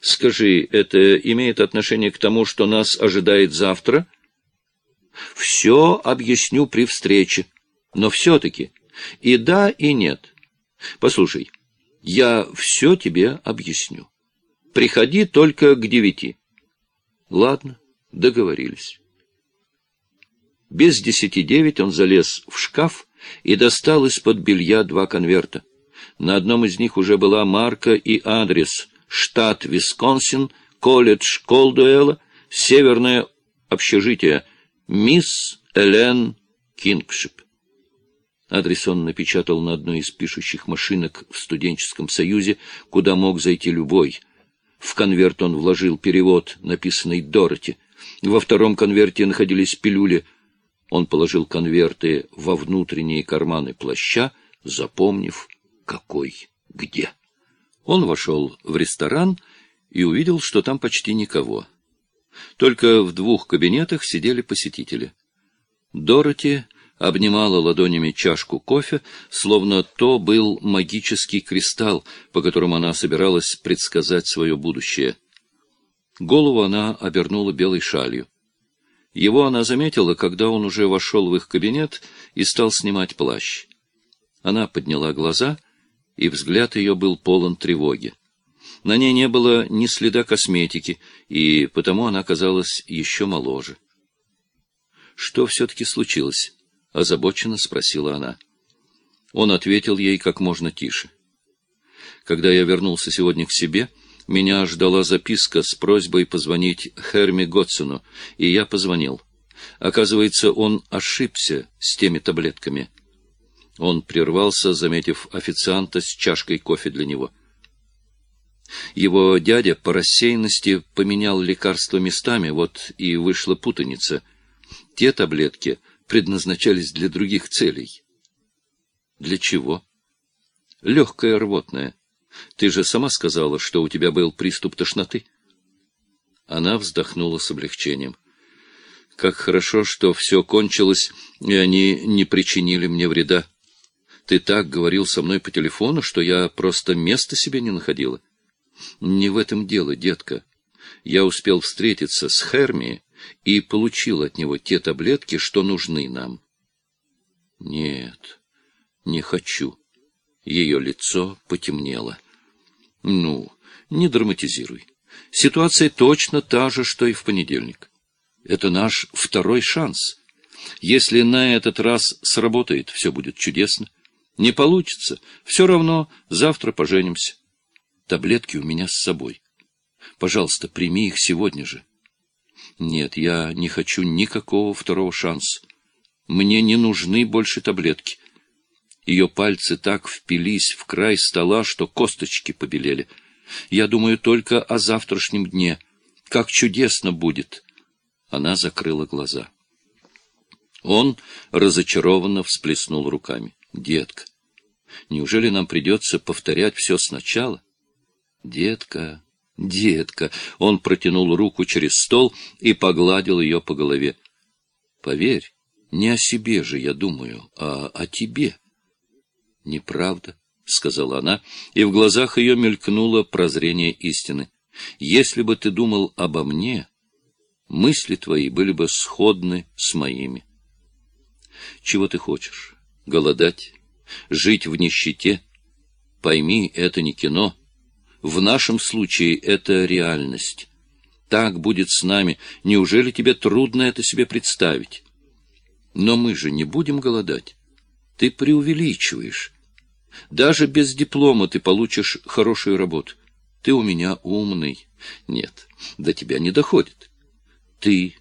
Скажи, это имеет отношение к тому, что нас ожидает завтра? Все объясню при встрече. Но все-таки и да, и нет. Послушай, я все тебе объясню. Приходи только к девяти. Ладно, договорились. Без десяти девять он залез в шкаф и достал из-под белья два конверта. На одном из них уже была марка и адрес. Штат Висконсин, колледж Колдуэлла, северное общежитие. Мисс Элен Кингшип. Адрес он напечатал на одной из пишущих машинок в студенческом союзе, куда мог зайти любой. В конверт он вложил перевод, написанный Дороти. Во втором конверте находились пилюли. Он положил конверты во внутренние карманы плаща, запомнив, какой где. Он вошел в ресторан и увидел, что там почти никого. Только в двух кабинетах сидели посетители. Дороти обнимала ладонями чашку кофе, словно то был магический кристалл, по которому она собиралась предсказать свое будущее. Голову она обернула белой шалью. Его она заметила, когда он уже вошел в их кабинет и стал снимать плащ. Она подняла глаза, и взгляд ее был полон тревоги. На ней не было ни следа косметики, и потому она казалась еще моложе. Что все-таки случилось? — озабоченно спросила она. Он ответил ей как можно тише. Когда я вернулся сегодня к себе, меня ждала записка с просьбой позвонить Херми Готсону, и я позвонил. Оказывается, он ошибся с теми таблетками. Он прервался, заметив официанта с чашкой кофе для него. Его дядя по рассеянности поменял лекарства местами, вот и вышла путаница. Те таблетки предназначались для других целей. Для чего? Легкое рвотное. Ты же сама сказала, что у тебя был приступ тошноты. Она вздохнула с облегчением. Как хорошо, что все кончилось, и они не причинили мне вреда. Ты так говорил со мной по телефону, что я просто места себе не находила. Не в этом дело, детка. Я успел встретиться с Херми и получил от него те таблетки, что нужны нам. Нет, не хочу. Ее лицо потемнело. Ну, не драматизируй. Ситуация точно та же, что и в понедельник. Это наш второй шанс. Если на этот раз сработает, все будет чудесно. Не получится, все равно завтра поженимся. Таблетки у меня с собой. Пожалуйста, прими их сегодня же. Нет, я не хочу никакого второго шанса. Мне не нужны больше таблетки. Ее пальцы так впились в край стола, что косточки побелели. Я думаю только о завтрашнем дне. Как чудесно будет. Она закрыла глаза. Он разочарованно всплеснул руками. Детка, неужели нам придется повторять все сначала? Детка, Детка, он протянул руку через стол и погладил ее по голове. Поверь, не о себе же я думаю, а о тебе. Неправда, сказала она, и в глазах ее мелькнуло прозрение истины. Если бы ты думал обо мне, мысли твои были бы сходны с моими. Чего ты хочешь? Голодать? Жить в нищете? Пойми, это не кино. В нашем случае это реальность. Так будет с нами. Неужели тебе трудно это себе представить? Но мы же не будем голодать. Ты преувеличиваешь. Даже без диплома ты получишь хорошую работу. Ты у меня умный. Нет, до тебя не доходит. Ты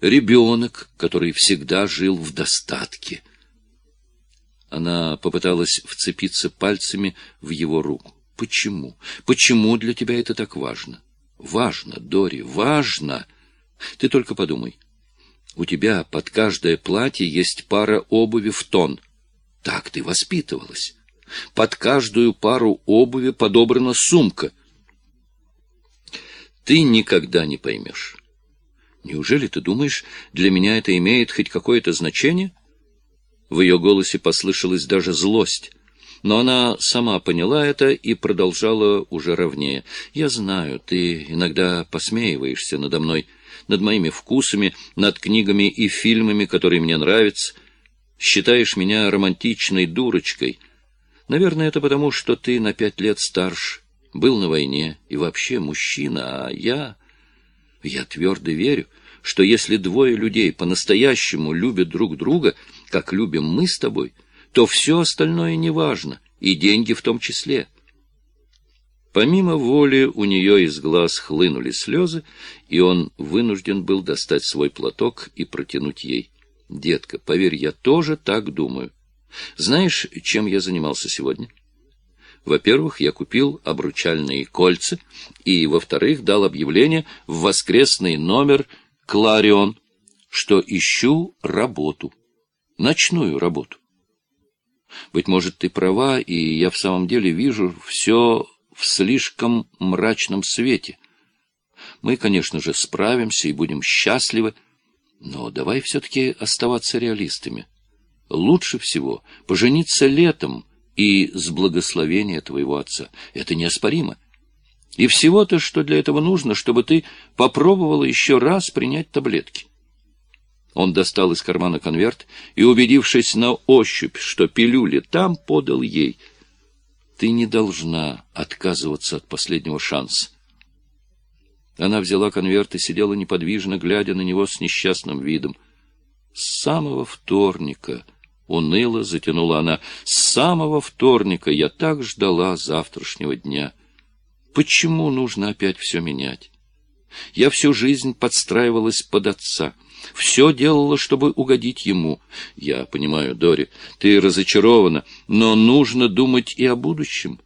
ребенок, который всегда жил в достатке. Она попыталась вцепиться пальцами в его руку. Почему? Почему для тебя это так важно? Важно, Дори, важно. Ты только подумай. У тебя под каждое платье есть пара обуви в тон. Так ты воспитывалась. Под каждую пару обуви подобрана сумка. Ты никогда не поймешь. Неужели ты думаешь, для меня это имеет хоть какое-то значение? В ее голосе послышалась даже злость. Но она сама поняла это и продолжала уже ровнее. «Я знаю, ты иногда посмеиваешься надо мной, над моими вкусами, над книгами и фильмами, которые мне нравятся. Считаешь меня романтичной дурочкой. Наверное, это потому, что ты на пять лет старше, был на войне и вообще мужчина, а я... Я твердо верю, что если двое людей по-настоящему любят друг друга, как любим мы с тобой, то все остальное неважно, и деньги в том числе. Помимо воли у нее из глаз хлынули слезы, и он вынужден был достать свой платок и протянуть ей. «Детка, поверь, я тоже так думаю. Знаешь, чем я занимался сегодня?» Во-первых, я купил обручальные кольца, и, во-вторых, дал объявление в воскресный номер «Кларион», что ищу работу, ночную работу. Быть может, ты права, и я в самом деле вижу все в слишком мрачном свете. Мы, конечно же, справимся и будем счастливы, но давай все-таки оставаться реалистами. Лучше всего пожениться летом и с благословения твоего отца. Это неоспоримо. И всего-то, что для этого нужно, чтобы ты попробовала еще раз принять таблетки. Он достал из кармана конверт и, убедившись на ощупь, что пилюли там, подал ей. «Ты не должна отказываться от последнего шанса». Она взяла конверт и сидела неподвижно, глядя на него с несчастным видом. С самого вторника, уныло затянула она, с самого вторника я так ждала завтрашнего дня. Почему нужно опять все менять? Я всю жизнь подстраивалась под отца — все делала, чтобы угодить ему. Я понимаю, Дори, ты разочарована, но нужно думать и о будущем.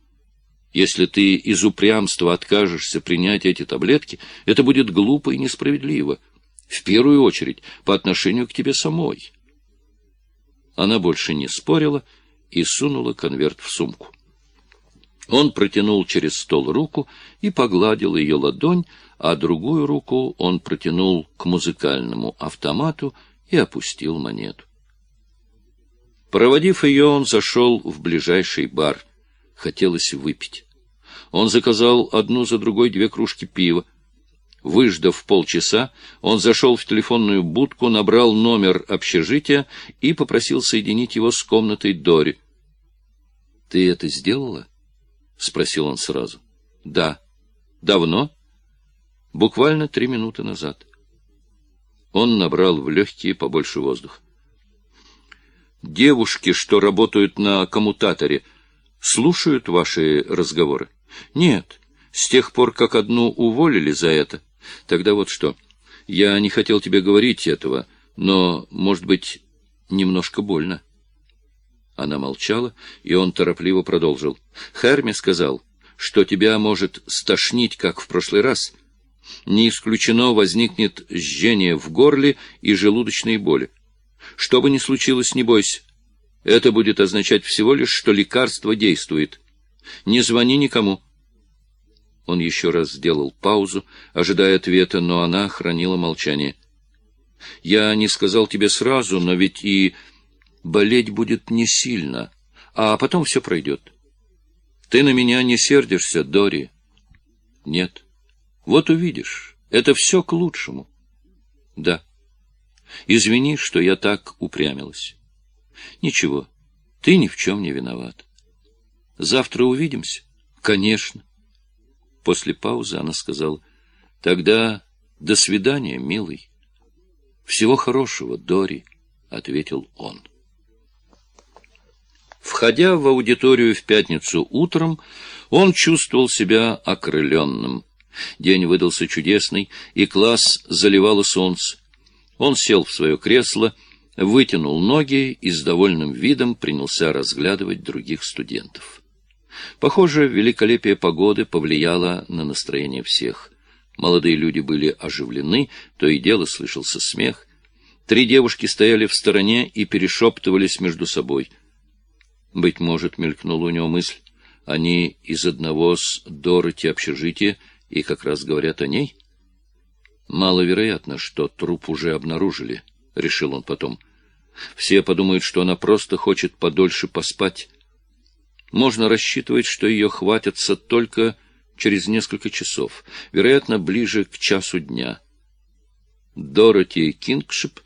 Если ты из упрямства откажешься принять эти таблетки, это будет глупо и несправедливо. В первую очередь, по отношению к тебе самой. Она больше не спорила и сунула конверт в сумку. Он протянул через стол руку и погладил ее ладонь, а другую руку он протянул к музыкальному автомату и опустил монету. Проводив ее, он зашел в ближайший бар. Хотелось выпить. Он заказал одну за другой две кружки пива. Выждав полчаса, он зашел в телефонную будку, набрал номер общежития и попросил соединить его с комнатой Дори. — Ты это сделала? — спросил он сразу. — Да. — Давно? — Буквально три минуты назад. Он набрал в легкие побольше воздуха. Девушки, что работают на коммутаторе, слушают ваши разговоры? Нет, с тех пор, как одну уволили за это. Тогда вот что. Я не хотел тебе говорить этого, но, может быть, немножко больно. Она молчала, и он торопливо продолжил. Херми сказал, что тебя может стошнить, как в прошлый раз, не исключено возникнет жжение в горле и желудочные боли. Что бы ни случилось, не бойся. Это будет означать всего лишь, что лекарство действует. Не звони никому. Он еще раз сделал паузу, ожидая ответа, но она хранила молчание. Я не сказал тебе сразу, но ведь и болеть будет не сильно, а потом все пройдет. Ты на меня не сердишься, Дори? Нет. Вот увидишь, это все к лучшему. Да. Извини, что я так упрямилась. Ничего, ты ни в чем не виноват. Завтра увидимся? Конечно. После паузы она сказала, тогда до свидания, милый. Всего хорошего, Дори, ответил он. Входя в аудиторию в пятницу утром, он чувствовал себя окрыленным. День выдался чудесный, и класс заливало солнце. Он сел в свое кресло, вытянул ноги и с довольным видом принялся разглядывать других студентов. Похоже, великолепие погоды повлияло на настроение всех. Молодые люди были оживлены, то и дело слышался смех. Три девушки стояли в стороне и перешептывались между собой. Быть может, мелькнула у него мысль, они из одного с Дороти общежития и как раз говорят о ней? Маловероятно, что труп уже обнаружили, — решил он потом. Все подумают, что она просто хочет подольше поспать. Можно рассчитывать, что ее хватятся только через несколько часов, вероятно, ближе к часу дня. Дороти Кингшип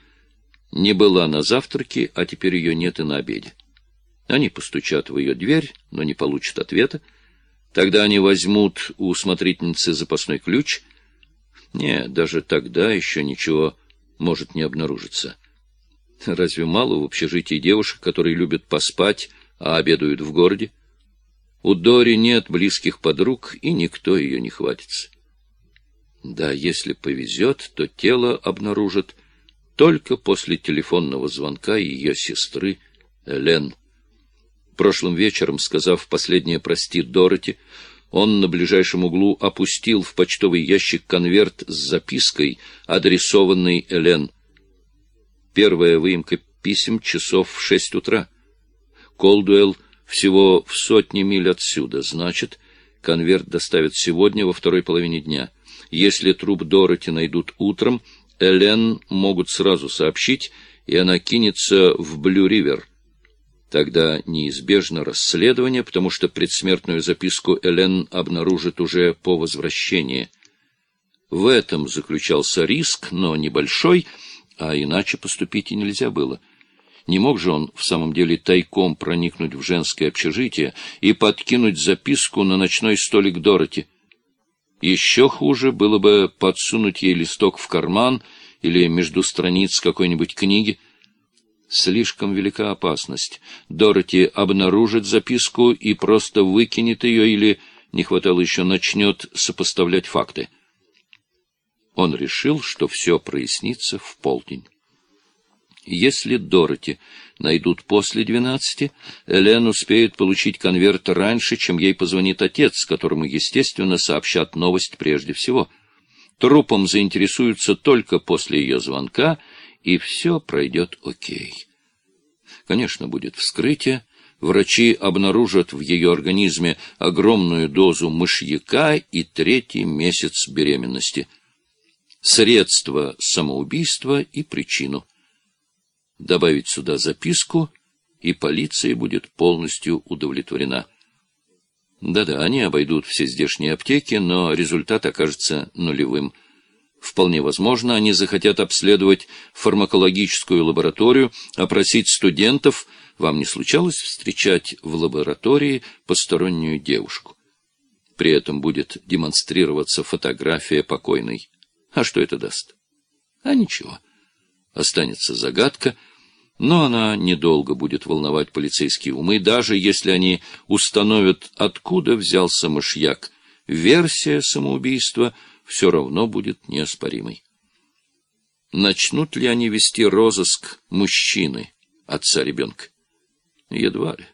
не была на завтраке, а теперь ее нет и на обеде. Они постучат в ее дверь, но не получат ответа. Тогда они возьмут у смотрительницы запасной ключ. Нет, даже тогда еще ничего может не обнаружиться. Разве мало в общежитии девушек, которые любят поспать, а обедают в городе? У Дори нет близких подруг, и никто ее не хватится. Да, если повезет, то тело обнаружат только после телефонного звонка ее сестры Элен. Прошлым вечером, сказав последнее «прости, Дороти», он на ближайшем углу опустил в почтовый ящик конверт с запиской, адресованной Элен. Первая выемка писем часов в шесть утра. Колдуэлл всего в сотни миль отсюда. Значит, конверт доставят сегодня во второй половине дня. Если труп Дороти найдут утром, Элен могут сразу сообщить, и она кинется в Блю-Ривер. Тогда неизбежно расследование, потому что предсмертную записку Элен обнаружит уже по возвращении. В этом заключался риск, но небольшой, а иначе поступить и нельзя было. Не мог же он в самом деле тайком проникнуть в женское общежитие и подкинуть записку на ночной столик Дороти. Еще хуже было бы подсунуть ей листок в карман или между страниц какой-нибудь книги, Слишком велика опасность. Дороти обнаружит записку и просто выкинет ее или, не хватало еще, начнет сопоставлять факты. Он решил, что все прояснится в полдень. Если Дороти найдут после двенадцати, Элен успеет получить конверт раньше, чем ей позвонит отец, которому, естественно, сообщат новость прежде всего. Трупом заинтересуются только после ее звонка — и все пройдет окей. Конечно, будет вскрытие, врачи обнаружат в ее организме огромную дозу мышьяка и третий месяц беременности. Средство самоубийства и причину. Добавить сюда записку, и полиция будет полностью удовлетворена. Да-да, они обойдут все здешние аптеки, но результат окажется нулевым – Вполне возможно, они захотят обследовать фармакологическую лабораторию, опросить студентов. Вам не случалось встречать в лаборатории постороннюю девушку? При этом будет демонстрироваться фотография покойной. А что это даст? А ничего. Останется загадка, но она недолго будет волновать полицейские умы, даже если они установят, откуда взялся мышьяк. Версия самоубийства — все равно будет неоспоримой. Начнут ли они вести розыск мужчины, отца ребенка? Едва ли.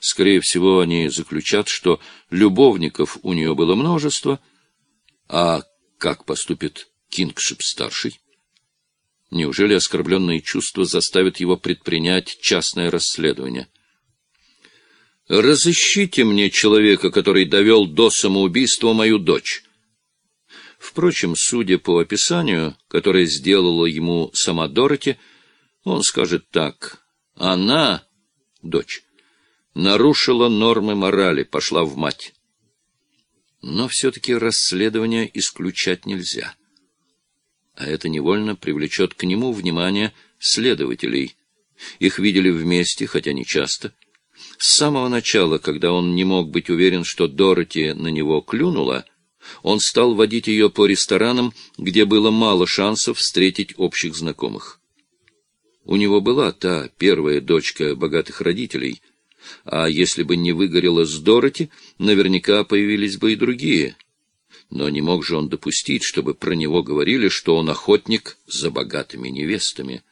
Скорее всего, они заключат, что любовников у нее было множество, а как поступит Кингшип-старший? Неужели оскорбленные чувства заставят его предпринять частное расследование? «Разыщите мне человека, который довел до самоубийства мою дочь», Впрочем, судя по описанию, которое сделала ему сама Дороти, он скажет так. Она, дочь, нарушила нормы морали, пошла в мать. Но все-таки расследование исключать нельзя. А это невольно привлечет к нему внимание следователей. Их видели вместе, хотя не часто. С самого начала, когда он не мог быть уверен, что Дороти на него клюнула, — он стал водить ее по ресторанам, где было мало шансов встретить общих знакомых. У него была та первая дочка богатых родителей, а если бы не выгорела с Дороти, наверняка появились бы и другие. Но не мог же он допустить, чтобы про него говорили, что он охотник за богатыми невестами.